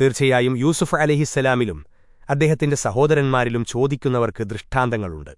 തീർച്ചയായും യൂസുഫ് അലഹിസ്സലാമിലും അദ്ദേഹത്തിന്റെ സഹോദരന്മാരിലും ചോദിക്കുന്നവർക്ക് ദൃഷ്ടാന്തങ്ങളുണ്ട്.